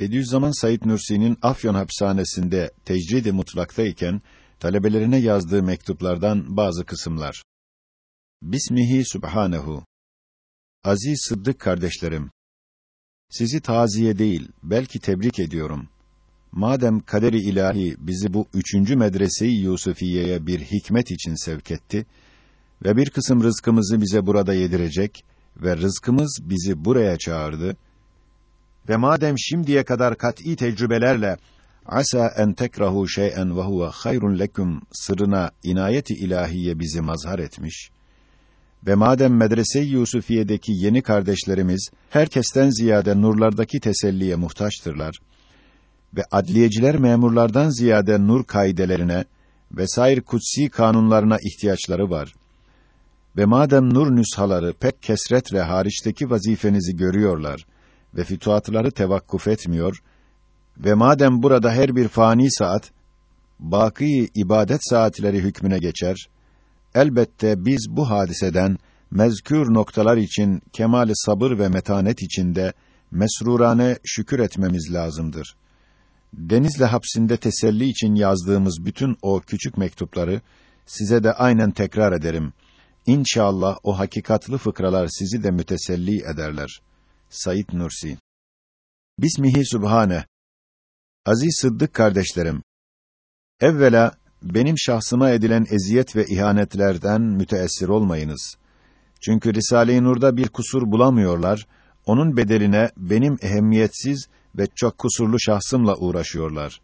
Bediüzzaman Said Nursi'nin Afyon hapishanesinde tecrid-i mutlaktayken talebelerine yazdığı mektuplardan bazı kısımlar. Bismihi Subhanehu Aziz Sıddık kardeşlerim, sizi taziye değil, belki tebrik ediyorum. Madem kaderi ilahi bizi bu üçüncü medreseyi Yusufiye'ye bir hikmet için sevk etti ve bir kısım rızkımızı bize burada yedirecek ve rızkımız bizi buraya çağırdı ve madem şimdiye kadar kat'î tecrübelerle asa en tekrahu şey'en ve huve hayrun leküm sırrına inayeti ilahiye bizi mazhar etmiş ve madem medrese-i Yusufiye'deki yeni kardeşlerimiz herkesten ziyade nurlardaki teselliye muhtaçtırlar ve adliyeciler memurlardan ziyade nur kaidelerine vesair kutsi kanunlarına ihtiyaçları var. Ve madem nur nüshaları pek kesretle hariçteki vazifenizi görüyorlar ve fütuhatları tevakkuf etmiyor ve madem burada her bir fani saat baki ibadet saatleri hükmüne geçer, elbette biz bu hadiseden mezkür noktalar için kemali sabır ve metanet içinde mesrurane şükür etmemiz lazımdır. Denizle hapsinde teselli için yazdığımız bütün o küçük mektupları size de aynen tekrar ederim. İnşallah o hakikatlı fıkralar sizi de müteselli ederler. Said Nursi Bismihi Sübhane Aziz Sıddık kardeşlerim, evvela benim şahsıma edilen eziyet ve ihanetlerden müteessir olmayınız. Çünkü Risale-i Nur'da bir kusur bulamıyorlar, onun bedeline benim ehemmiyetsiz ve çok kusurlu şahsımla uğraşıyorlar.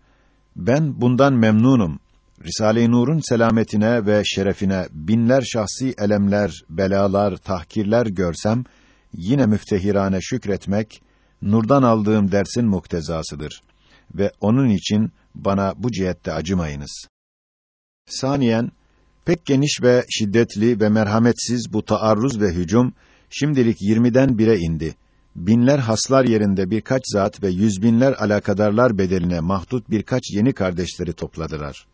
Ben bundan memnunum. Risale-i Nur'un selametine ve şerefine binler şahsi elemler, belalar, tahkirler görsem, yine müftehirane şükretmek, nurdan aldığım dersin muktezasıdır. Ve onun için bana bu cihette acımayınız. Saniyen, pek geniş ve şiddetli ve merhametsiz bu taarruz ve hücum, şimdilik yirmiden bire indi. Binler haslar yerinde birkaç zat ve yüz binler alakadarlar bedeline mahdut birkaç yeni kardeşleri topladılar.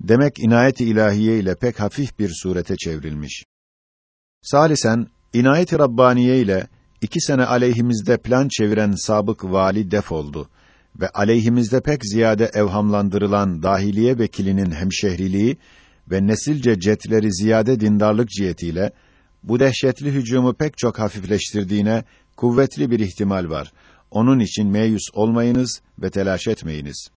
Demek inayet-i ilahiye ile pek hafif bir surete çevrilmiş. Salisen, inayet-i Rabbaniye ile iki sene aleyhimizde plan çeviren sabık vali def oldu ve aleyhimizde pek ziyade evhamlandırılan dahiliye vekilinin hemşehriliği ve nesilce cetleri ziyade dindarlık cihetiyle bu dehşetli hücumu pek çok hafifleştirdiğine kuvvetli bir ihtimal var. Onun için meyus olmayınız ve telaş etmeyiniz.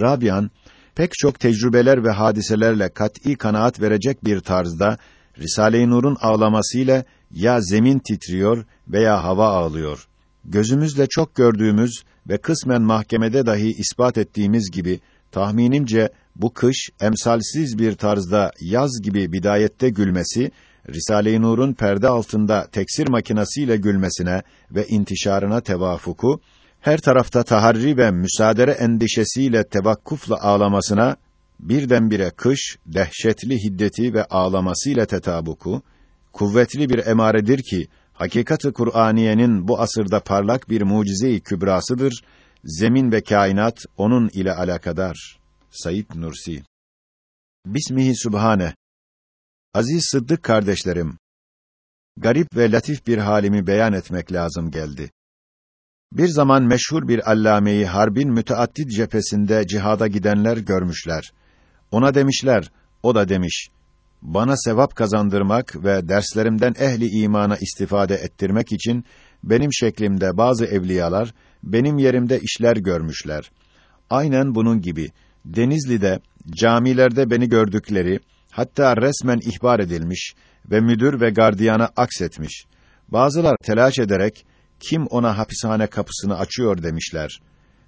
Rabian pek çok tecrübeler ve hadiselerle kat'î kanaat verecek bir tarzda Risale-i Nur'un ağlamasıyla ya zemin titriyor veya hava ağlıyor. Gözümüzle çok gördüğümüz ve kısmen mahkemede dahi ispat ettiğimiz gibi tahminimce bu kış emsalsiz bir tarzda yaz gibi bidayette gülmesi Risale-i Nur'un perde altında teksir makinasıyla gülmesine ve intişarına tevafuku her tarafta taharri ve müsaadere endişesiyle tevakkufla ağlamasına birdenbire kış dehşetli hiddeti ve ağlamasıyla tetabuku kuvvetli bir emaredir ki hakikati Kur'aniyenin bu asırda parlak bir mucize-i kübrasıdır. Zemin ve kainat onun ile alakadar. Said Nursi Bismihi Sübhane Aziz Sıddık kardeşlerim, garip ve latif bir halimi beyan etmek lazım geldi. Bir zaman meşhur bir allameyi harbin müteaddid cephesinde cihada gidenler görmüşler. Ona demişler, o da demiş, bana sevap kazandırmak ve derslerimden ehli imana istifade ettirmek için benim şeklimde bazı evliyalar benim yerimde işler görmüşler. Aynen bunun gibi Denizli'de camilerde beni gördükleri hatta resmen ihbar edilmiş ve müdür ve gardiyana aksetmiş. Bazılar telaş ederek kim ona hapishane kapısını açıyor demişler.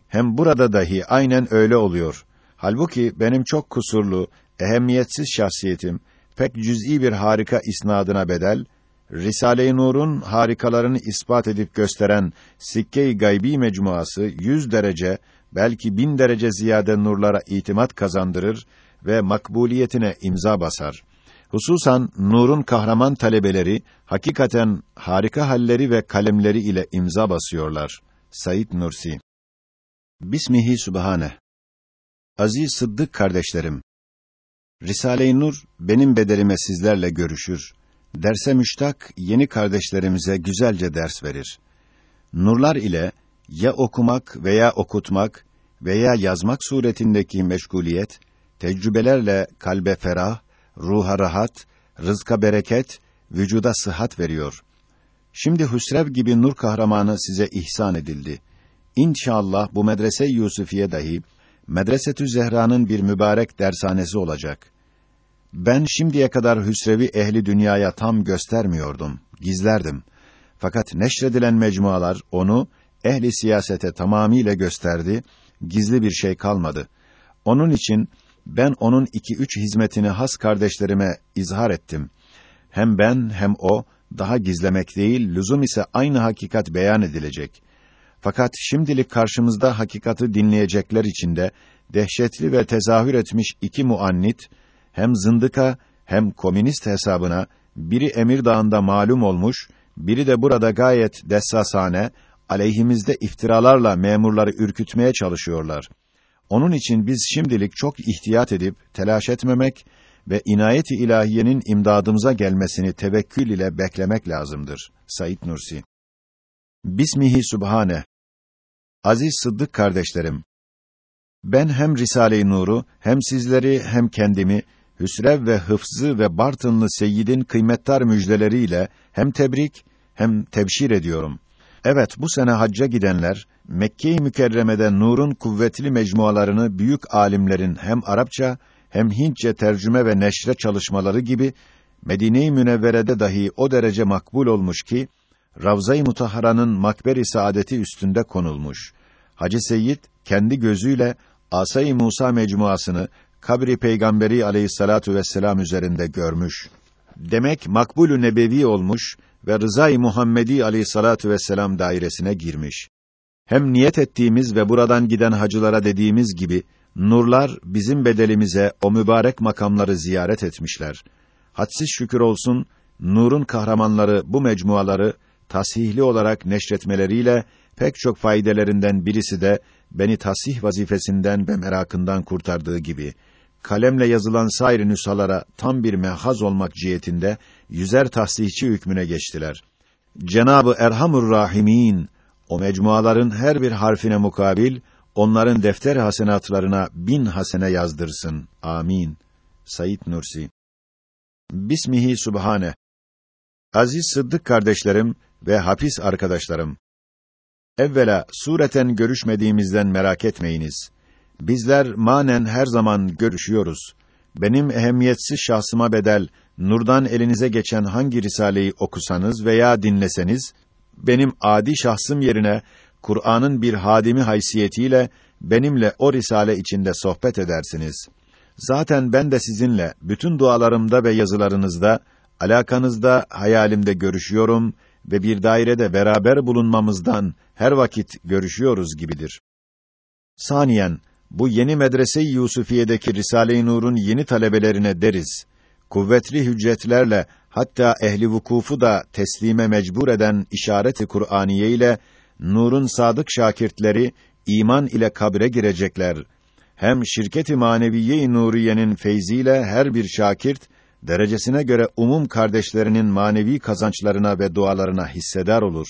Hem burada dahi aynen öyle oluyor. Halbuki benim çok kusurlu, ehemmiyetsiz şahsiyetim pek cüz'i bir harika isnadına bedel, Risale-i Nur'un harikalarını ispat edip gösteren Sikke-i Gaybi mecmuası yüz derece, belki bin derece ziyade nurlara itimat kazandırır ve makbuliyetine imza basar. Hususan Nur'un kahraman talebeleri hakikaten harika halleri ve kalemleri ile imza basıyorlar. Said Nursi Bismihi Sübhane Aziz Sıddık kardeşlerim Risale-i Nur benim bedelime sizlerle görüşür. Derse müştak yeni kardeşlerimize güzelce ders verir. Nurlar ile ya okumak veya okutmak veya yazmak suretindeki meşguliyet, tecrübelerle kalbe ferah, ruha rahat, rızka bereket, vücuda sıhhat veriyor. Şimdi Hüsrev gibi nur kahramanı size ihsan edildi. İnşallah bu medrese Yusufiye dahi Medresetü Zehra'nın bir mübarek dershanesi olacak. Ben şimdiye kadar Hüsrev'i ehli dünyaya tam göstermiyordum, gizlerdim. Fakat neşredilen mecmualar onu ehli siyasete tamamiyle gösterdi, gizli bir şey kalmadı. Onun için ben onun iki üç hizmetini has kardeşlerime izhar ettim. Hem ben hem o daha gizlemek değil, lüzum ise aynı hakikat beyan edilecek. Fakat şimdilik karşımızda hakikati dinleyecekler içinde dehşetli ve tezahür etmiş iki muannit hem zındıka hem komünist hesabına biri Emirdağ'ında malum olmuş, biri de burada gayet dessasane aleyhimizde iftiralarla memurları ürkütmeye çalışıyorlar. Onun için biz şimdilik çok ihtiyat edip telaş etmemek ve inayet-i ilahiyenin imdadımıza gelmesini tevekkül ile beklemek lazımdır. Said Nursi Bismihi Sübhane Aziz Sıddık kardeşlerim, ben hem Risale-i Nur'u, hem sizleri, hem kendimi, Hüsrev ve Hıfzı ve Bartınlı Seyyid'in kıymettar müjdeleriyle hem tebrik, hem tebşir ediyorum. Evet, bu sene hacca gidenler, Mekke-i Mükerreme'de Nur'un kuvvetli mecmualarını büyük alimlerin hem Arapça, hem Hintçe tercüme ve neşre çalışmaları gibi, Medine-i Münevvere'de dahi o derece makbul olmuş ki, Ravza-i Mutahhara'nın makberi saadeti üstünde konulmuş. Hacı Seyyid kendi gözüyle Asay-ı Musa mecmuasını kabri peygamberi aleyhissalatu vesselam üzerinde görmüş. Demek makbulü nebevi olmuş ve rızay Muhammedi aleyhissalatu vesselam dairesine girmiş. Hem niyet ettiğimiz ve buradan giden hacılara dediğimiz gibi nurlar bizim bedelimize o mübarek makamları ziyaret etmişler. Hadsiz şükür olsun nurun kahramanları bu mecmuaları tasihli olarak neşretmeleriyle pek çok faydelerinden birisi de beni tasih vazifesinden ve merakından kurtardığı gibi kalemle yazılan sair nüshalara tam bir mehaz olmak cihetinde yüzer tahsihçi hükmüne geçtiler. Cenabı Erhamur Rahimin o mecmuaların her bir harfine mukabil onların defter hasenatlarına bin hasene yazdırsın. Amin. Sayit Nursi Bismihi Subhane Aziz Sıddık kardeşlerim ve hapis arkadaşlarım. Evvela sureten görüşmediğimizden merak etmeyiniz. Bizler manen her zaman görüşüyoruz. Benim ehemmiyetsiz şahsıma bedel nurdan elinize geçen hangi risaleyi okusanız veya dinleseniz benim adi şahsım yerine Kur'an'ın bir hadimi haysiyetiyle benimle o risale içinde sohbet edersiniz. Zaten ben de sizinle bütün dualarımda ve yazılarınızda, alakanızda, hayalimde görüşüyorum ve bir dairede beraber bulunmamızdan her vakit görüşüyoruz gibidir. Saniyen, bu yeni medrese-i Yusufiye'deki Risale-i Nur'un yeni talebelerine deriz. Kuvvetli hüccetlerle hatta ehli vukufu da teslime mecbur eden işareti Kur'aniye ile Nur'un sadık şakirtleri iman ile kabre girecekler. Hem şirket-i maneviye-i Nuriye'nin feyziyle her bir şakirt derecesine göre umum kardeşlerinin manevi kazançlarına ve dualarına hissedar olur.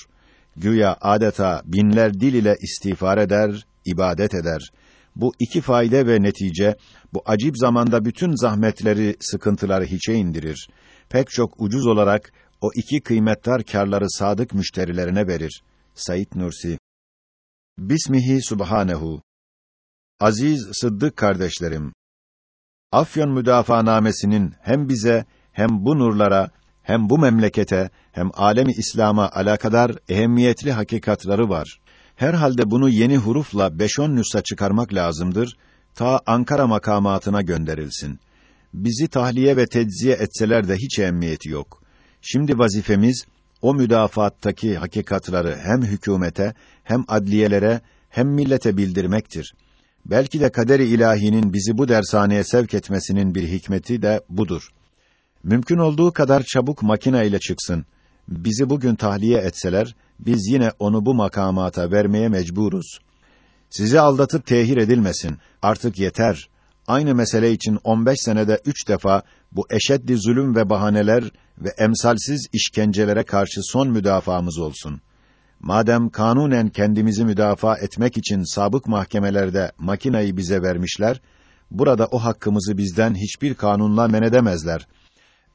Güya adeta binler dil ile istiğfar eder, ibadet eder. Bu iki fayda ve netice bu acip zamanda bütün zahmetleri, sıkıntıları hiçe indirir. Pek çok ucuz olarak o iki kıymetdar karları sadık müşterilerine verir. Sayit Nursi Bismihi Subhanehu Aziz Sıddık kardeşlerim Afyon müdafaanamesinin hem bize hem bu nurlara hem bu memlekete hem alemi İslam'a alakadar ehemmiyetli hakikatları var. Herhalde bunu yeni hurufla beş on nüsha çıkarmak lazımdır ta Ankara makamatına gönderilsin. Bizi tahliye ve tecziye etseler de hiç ehemmiyeti yok. Şimdi vazifemiz o müdafaattaki hakikatları hem hükümete hem adliyelere hem millete bildirmektir. Belki de kader-i ilahinin bizi bu dershaneye sevk etmesinin bir hikmeti de budur. Mümkün olduğu kadar çabuk makine ile çıksın. Bizi bugün tahliye etseler, biz yine onu bu makamata vermeye mecburuz. Sizi aldatıp tehir edilmesin. Artık yeter. Aynı mesele için 15 senede üç defa bu eşeddi zulüm ve bahaneler ve emsalsiz işkencelere karşı son müdafaamız olsun. Madem kanunen kendimizi müdafaa etmek için sabık mahkemelerde makinayı bize vermişler, burada o hakkımızı bizden hiçbir kanunla men edemezler.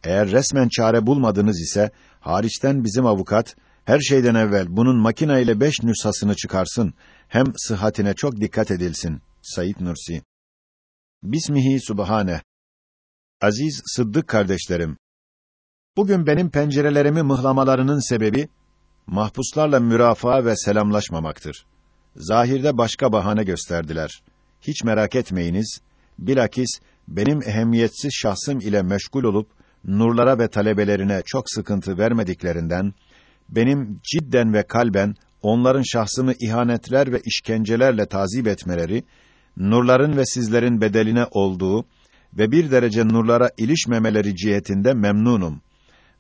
Eğer resmen çare bulmadınız ise, hariçten bizim avukat, her şeyden evvel bunun makina ile beş nüshasını çıkarsın, hem sıhhatine çok dikkat edilsin. Said Nursi Bismihi Subhane Aziz Sıddık kardeşlerim, bugün benim pencerelerimi mıhlamalarının sebebi, mahpuslarla mürafaa ve selamlaşmamaktır. Zahirde başka bahane gösterdiler. Hiç merak etmeyiniz, bilakis benim ehemmiyetsiz şahsım ile meşgul olup, nurlara ve talebelerine çok sıkıntı vermediklerinden, benim cidden ve kalben onların şahsımı ihanetler ve işkencelerle tazip etmeleri, nurların ve sizlerin bedeline olduğu ve bir derece nurlara ilişmemeleri cihetinde memnunum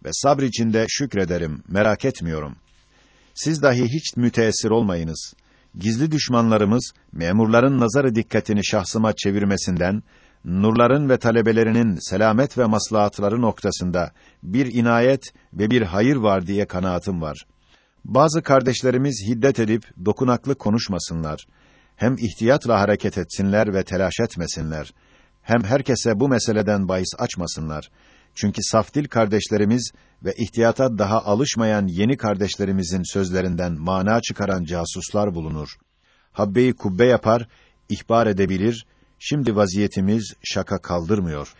ve sabr içinde şükrederim, merak etmiyorum. Siz dahi hiç müteessir olmayınız. Gizli düşmanlarımız, memurların nazarı dikkatini şahsıma çevirmesinden, nurların ve talebelerinin selamet ve maslahatları noktasında bir inayet ve bir hayır var diye kanaatim var. Bazı kardeşlerimiz hiddet edip dokunaklı konuşmasınlar. Hem ihtiyatla hareket etsinler ve telaş etmesinler. Hem herkese bu meseleden bahis açmasınlar. Çünkü safdil kardeşlerimiz ve ihtiyata daha alışmayan yeni kardeşlerimizin sözlerinden mana çıkaran casuslar bulunur. Habbeyi kubbe yapar, ihbar edebilir, şimdi vaziyetimiz şaka kaldırmıyor.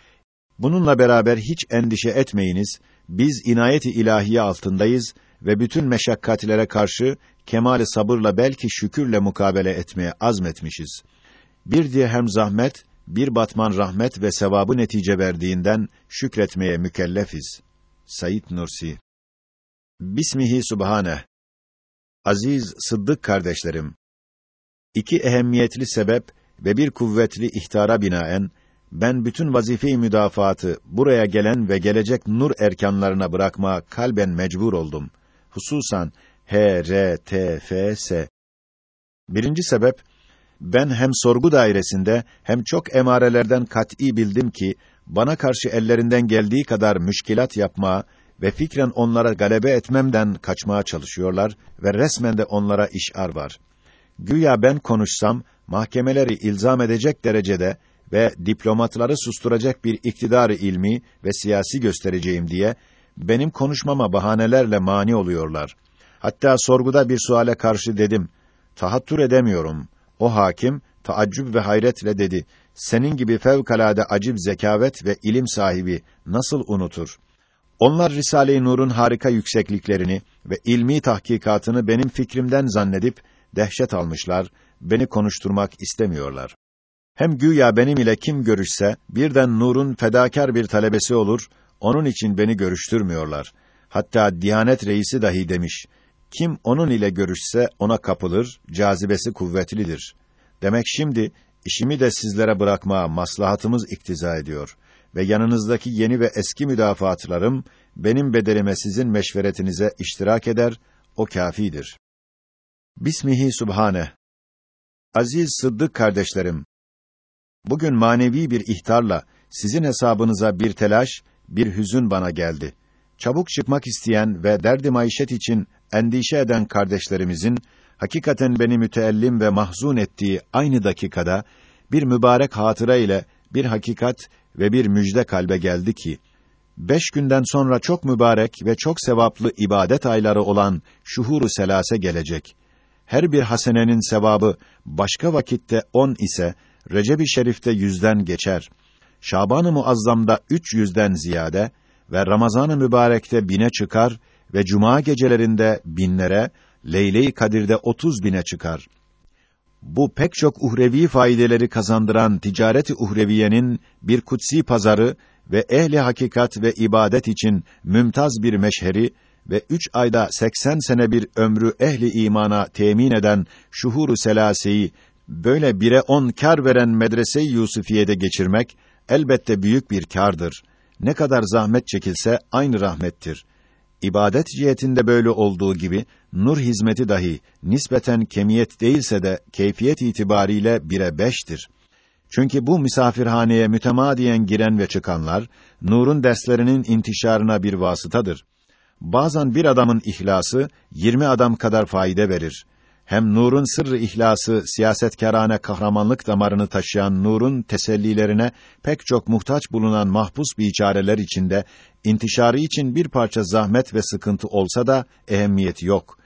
Bununla beraber hiç endişe etmeyiniz, biz inayeti ilahiye altındayız ve bütün meşakkatlere karşı kemal sabırla belki şükürle mukabele etmeye azmetmişiz. Bir dirhem zahmet, bir batman rahmet ve sevabı netice verdiğinden şükretmeye mükellefiz. Sayit Nursi Bismihi Subhane Aziz Sıddık kardeşlerim, iki ehemmiyetli sebep ve bir kuvvetli ihtara binaen, ben bütün vazife-i müdafaatı buraya gelen ve gelecek nur erkanlarına bırakma kalben mecbur oldum. Hususan H, R, T, F, S. Birinci sebep, ben hem sorgu dairesinde hem çok emarelerden kat'î bildim ki, bana karşı ellerinden geldiği kadar müşkilat yapmaya ve fikren onlara galebe etmemden kaçmaya çalışıyorlar ve resmen de onlara işar var. Güya ben konuşsam, mahkemeleri ilzam edecek derecede ve diplomatları susturacak bir iktidarı ilmi ve siyasi göstereceğim diye, benim konuşmama bahanelerle mani oluyorlar. Hatta sorguda bir suale karşı dedim, tahattür edemiyorum. O hakim, taaccüp ve hayretle dedi, senin gibi fevkalade acib zekavet ve ilim sahibi nasıl unutur? Onlar Risale-i Nur'un harika yüksekliklerini ve ilmi tahkikatını benim fikrimden zannedip dehşet almışlar, beni konuşturmak istemiyorlar. Hem güya benim ile kim görüşse birden Nur'un fedakar bir talebesi olur, onun için beni görüştürmüyorlar. Hatta Diyanet reisi dahi demiş. Kim onun ile görüşse ona kapılır, cazibesi kuvvetlidir. Demek şimdi işimi de sizlere bırakmaya maslahatımız iktiza ediyor ve yanınızdaki yeni ve eski müdafaatlarım benim bedelime sizin meşveretinize iştirak eder, o kâfidir. Bismihi Subhane. Aziz Sıddık kardeşlerim, bugün manevi bir ihtarla sizin hesabınıza bir telaş, bir hüzün bana geldi. Çabuk çıkmak isteyen ve derdi maişet için endişe eden kardeşlerimizin hakikaten beni müteellim ve mahzun ettiği aynı dakikada bir mübarek hatıra ile bir hakikat ve bir müjde kalbe geldi ki beş günden sonra çok mübarek ve çok sevaplı ibadet ayları olan şuhuru selase gelecek. Her bir hasenenin sevabı başka vakitte on ise Recep-i Şerif'te yüzden geçer. Şaban-ı Muazzam'da üç yüzden ziyade ve Ramazan-ı Mübarek'te bine çıkar ve cuma gecelerinde binlere, Leyle-i Kadir'de otuz bine çıkar. Bu pek çok uhrevi faydeleri kazandıran ticareti uhreviyenin bir kutsi pazarı ve ehli hakikat ve ibadet için mümtaz bir meşheri ve üç ayda seksen sene bir ömrü ehli imana temin eden şuhuru selaseyi böyle bire on kar veren medrese-i Yusufiye'de geçirmek elbette büyük bir kârdır. Ne kadar zahmet çekilse aynı rahmettir. İbadet cihetinde böyle olduğu gibi nur hizmeti dahi nispeten kemiyet değilse de keyfiyet itibariyle bire beştir. Çünkü bu misafirhaneye mütemadiyen giren ve çıkanlar nurun derslerinin intişarına bir vasıtadır. bazen bir adamın ihlası 20 adam kadar faide verir. Hem nurun sırrı ihlası siyasetkarane kahramanlık damarını taşıyan nurun tesellilerine pek çok muhtaç bulunan mahpus biçareler içinde intişarı için bir parça zahmet ve sıkıntı olsa da ehemmiyeti yok.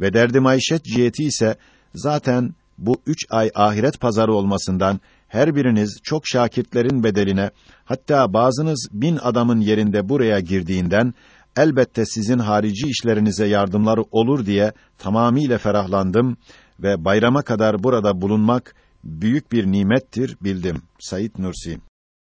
Ve derdi maişet ciheti ise zaten bu üç ay ahiret pazarı olmasından her biriniz çok şakirtlerin bedeline, hatta bazınız bin adamın yerinde buraya girdiğinden, elbette sizin harici işlerinize yardımları olur diye tamamiyle ferahlandım ve bayrama kadar burada bulunmak büyük bir nimettir bildim. Sayit Nursi